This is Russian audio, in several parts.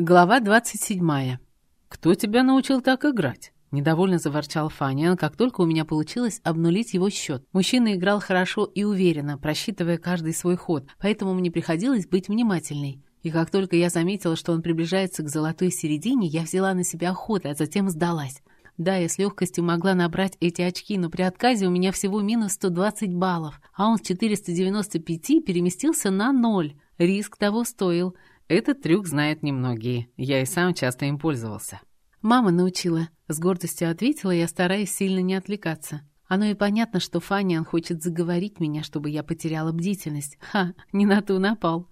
Глава 27. «Кто тебя научил так играть?» Недовольно заворчал Фаниан, как только у меня получилось обнулить его счет. Мужчина играл хорошо и уверенно, просчитывая каждый свой ход, поэтому мне приходилось быть внимательной. И как только я заметила, что он приближается к золотой середине, я взяла на себя охоту, а затем сдалась. Да, я с легкостью могла набрать эти очки, но при отказе у меня всего минус 120 баллов, а он с 495 переместился на ноль. Риск того стоил. Этот трюк знают немногие. Я и сам часто им пользовался. «Мама научила», — с гордостью ответила я, стараясь сильно не отвлекаться. Оно и понятно, что Фаниан хочет заговорить меня, чтобы я потеряла бдительность. Ха, не на ту напал.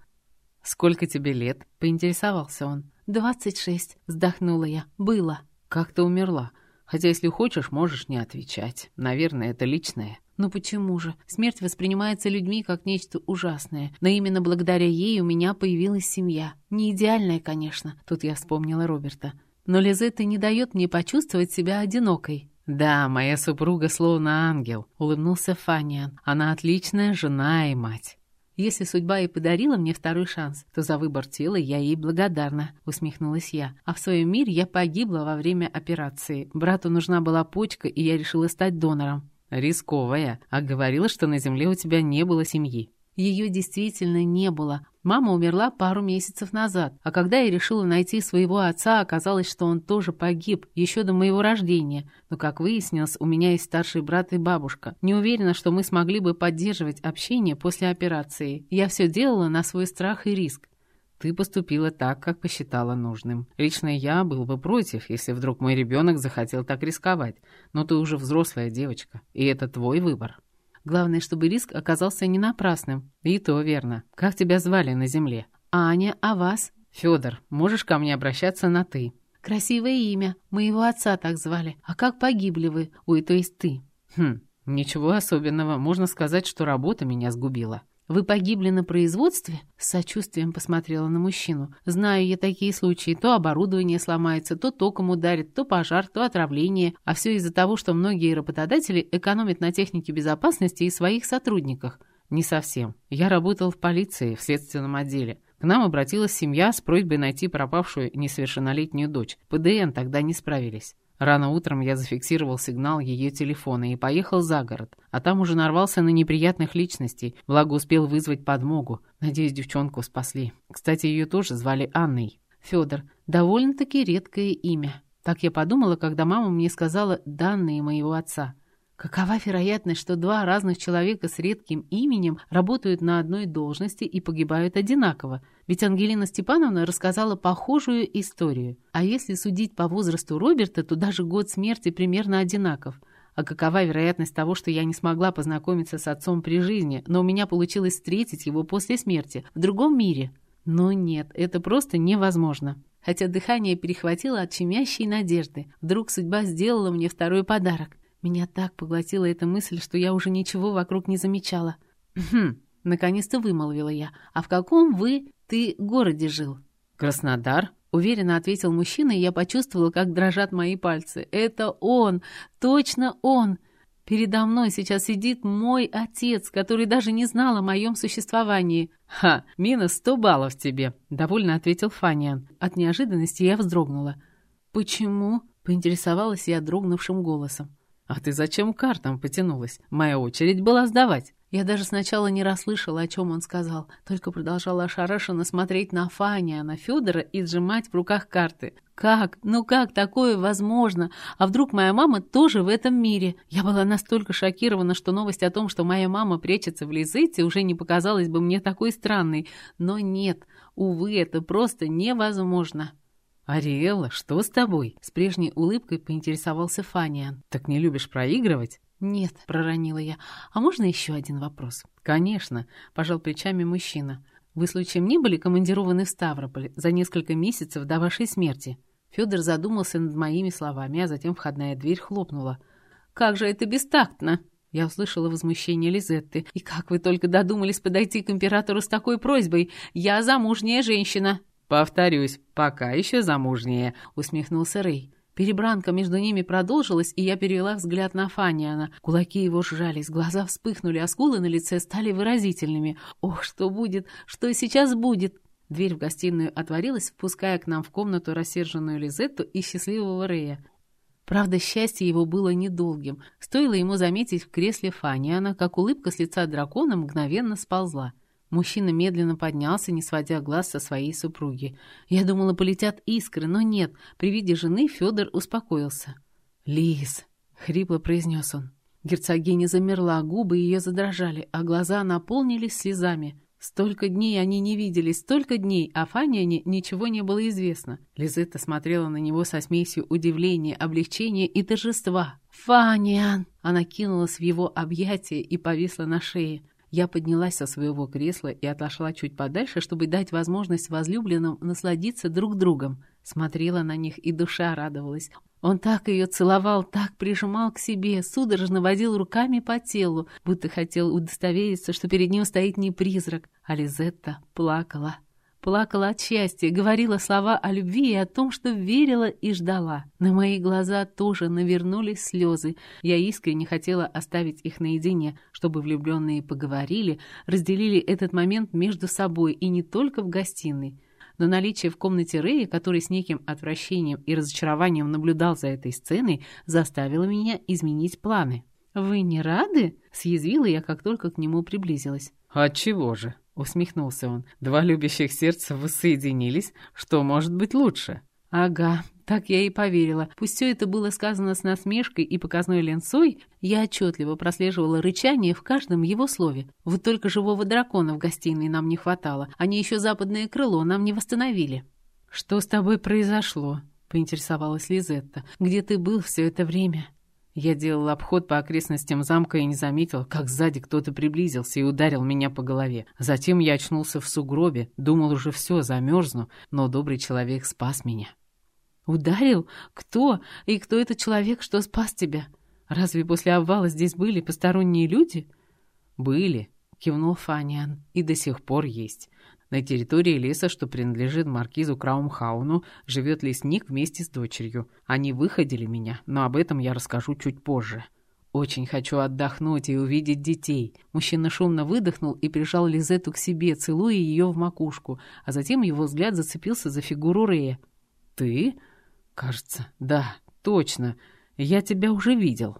«Сколько тебе лет?» — поинтересовался он. «Двадцать шесть», — вздохнула я. «Было». «Как ты умерла? Хотя, если хочешь, можешь не отвечать. Наверное, это личное». Ну почему же? Смерть воспринимается людьми как нечто ужасное. Но именно благодаря ей у меня появилась семья. Не идеальная, конечно. Тут я вспомнила Роберта. Но Лизетта не дает мне почувствовать себя одинокой. «Да, моя супруга словно ангел», — улыбнулся Фаниан. «Она отличная жена и мать». «Если судьба и подарила мне второй шанс, то за выбор тела я ей благодарна», — усмехнулась я. «А в своем мире я погибла во время операции. Брату нужна была почка, и я решила стать донором. «Рисковая, а говорила, что на земле у тебя не было семьи». Ее действительно не было. Мама умерла пару месяцев назад, а когда я решила найти своего отца, оказалось, что он тоже погиб, еще до моего рождения. Но, как выяснилось, у меня есть старший брат и бабушка. Не уверена, что мы смогли бы поддерживать общение после операции. Я все делала на свой страх и риск. Ты поступила так, как посчитала нужным. Лично я был бы против, если вдруг мой ребенок захотел так рисковать. Но ты уже взрослая девочка, и это твой выбор. Главное, чтобы риск оказался не напрасным. И то верно. Как тебя звали на земле? Аня, а вас? Федор, можешь ко мне обращаться на «ты». Красивое имя. Моего отца так звали. А как погибли вы? Ой, то есть ты. Хм, ничего особенного. Можно сказать, что работа меня сгубила. «Вы погибли на производстве?» С сочувствием посмотрела на мужчину. «Знаю я такие случаи. То оборудование сломается, то током ударит, то пожар, то отравление. А все из-за того, что многие работодатели экономят на технике безопасности и своих сотрудниках». «Не совсем. Я работал в полиции, в следственном отделе. К нам обратилась семья с просьбой найти пропавшую несовершеннолетнюю дочь. ПДН тогда не справились. Рано утром я зафиксировал сигнал ее телефона и поехал за город, а там уже нарвался на неприятных личностей, благо успел вызвать подмогу. Надеюсь, девчонку спасли. Кстати, ее тоже звали Анной. Федор, довольно-таки редкое имя. Так я подумала, когда мама мне сказала данные моего отца. Какова вероятность, что два разных человека с редким именем работают на одной должности и погибают одинаково? Ведь Ангелина Степановна рассказала похожую историю. А если судить по возрасту Роберта, то даже год смерти примерно одинаков. А какова вероятность того, что я не смогла познакомиться с отцом при жизни, но у меня получилось встретить его после смерти, в другом мире? Но нет, это просто невозможно. Хотя дыхание перехватило от щемящей надежды. Вдруг судьба сделала мне второй подарок. Меня так поглотила эта мысль, что я уже ничего вокруг не замечала. «Хм», — наконец-то вымолвила я. «А в каком вы, ты, городе жил?» «Краснодар», — уверенно ответил мужчина, и я почувствовала, как дрожат мои пальцы. «Это он! Точно он!» Передо мной сейчас сидит мой отец, который даже не знал о моем существовании. «Ха, минус сто баллов тебе», — довольно ответил Фаниан. От неожиданности я вздрогнула. «Почему?» — поинтересовалась я дрогнувшим голосом. «А ты зачем картам потянулась? Моя очередь была сдавать». Я даже сначала не расслышала, о чем он сказал, только продолжала ошарашенно смотреть на Фаня, на Федора и сжимать в руках карты. Как? Ну как такое возможно? А вдруг моя мама тоже в этом мире? Я была настолько шокирована, что новость о том, что моя мама прячется в Лизете, уже не показалась бы мне такой странной. Но нет, увы, это просто невозможно. «Ариэла, что с тобой?» С прежней улыбкой поинтересовался Фаниан. «Так не любишь проигрывать?» «Нет», — проронила я. «А можно еще один вопрос?» «Конечно», — пожал плечами мужчина. «Вы случаем не были командированы в Ставрополь за несколько месяцев до вашей смерти?» Федор задумался над моими словами, а затем входная дверь хлопнула. «Как же это бестактно!» Я услышала возмущение Лизетты. «И как вы только додумались подойти к императору с такой просьбой? Я замужняя женщина!» «Повторюсь, пока еще замужняя», — усмехнулся Рэй. Перебранка между ними продолжилась, и я перевела взгляд на Фаниана. Кулаки его сжались, глаза вспыхнули, а скулы на лице стали выразительными. «Ох, что будет? Что сейчас будет?» Дверь в гостиную отворилась, впуская к нам в комнату рассерженную Лизетту и счастливого Рея. Правда, счастье его было недолгим. Стоило ему заметить в кресле Фаниана, как улыбка с лица дракона мгновенно сползла. Мужчина медленно поднялся, не сводя глаз со своей супруги. Я думала, полетят искры, но нет. При виде жены Федор успокоился. «Лиз!» — хрипло произнес он. Герцогиня замерла, губы ее задрожали, а глаза наполнились слезами. Столько дней они не виделись, столько дней, а Фаниане ничего не было известно. Лизетта смотрела на него со смесью удивления, облегчения и торжества. «Фаниан!» Она кинулась в его объятия и повисла на шее. Я поднялась со своего кресла и отошла чуть подальше, чтобы дать возможность возлюбленным насладиться друг другом. Смотрела на них, и душа радовалась. Он так ее целовал, так прижимал к себе, судорожно водил руками по телу, будто хотел удостовериться, что перед ним стоит не призрак, а Лизетта плакала. Плакала от счастья, говорила слова о любви и о том, что верила и ждала. На мои глаза тоже навернулись слезы. Я искренне хотела оставить их наедине, чтобы влюбленные поговорили, разделили этот момент между собой и не только в гостиной но наличие в комнате Рэя, который с неким отвращением и разочарованием наблюдал за этой сценой, заставило меня изменить планы. «Вы не рады?» — съязвила я, как только к нему приблизилась. «Отчего же?» — усмехнулся он. «Два любящих сердца воссоединились. Что может быть лучше?» «Ага, так я и поверила. Пусть все это было сказано с насмешкой и показной ленцой, я отчетливо прослеживала рычание в каждом его слове. Вот только живого дракона в гостиной нам не хватало. Они еще западное крыло нам не восстановили. «Что с тобой произошло?» — поинтересовалась Лизетта. «Где ты был все это время?» Я делал обход по окрестностям замка и не заметил, как сзади кто-то приблизился и ударил меня по голове. Затем я очнулся в сугробе, думал уже все, замерзну, но добрый человек спас меня. «Ударил? Кто? И кто этот человек, что спас тебя? Разве после обвала здесь были посторонние люди?» «Были», — кивнул Фаниан, — «и до сих пор есть. На территории леса, что принадлежит маркизу Краумхауну, живет лесник вместе с дочерью. Они выходили меня, но об этом я расскажу чуть позже». «Очень хочу отдохнуть и увидеть детей». Мужчина шумно выдохнул и прижал Лизету к себе, целуя ее в макушку, а затем его взгляд зацепился за фигуру Рея. «Ты?» «Кажется, да, точно. Я тебя уже видел».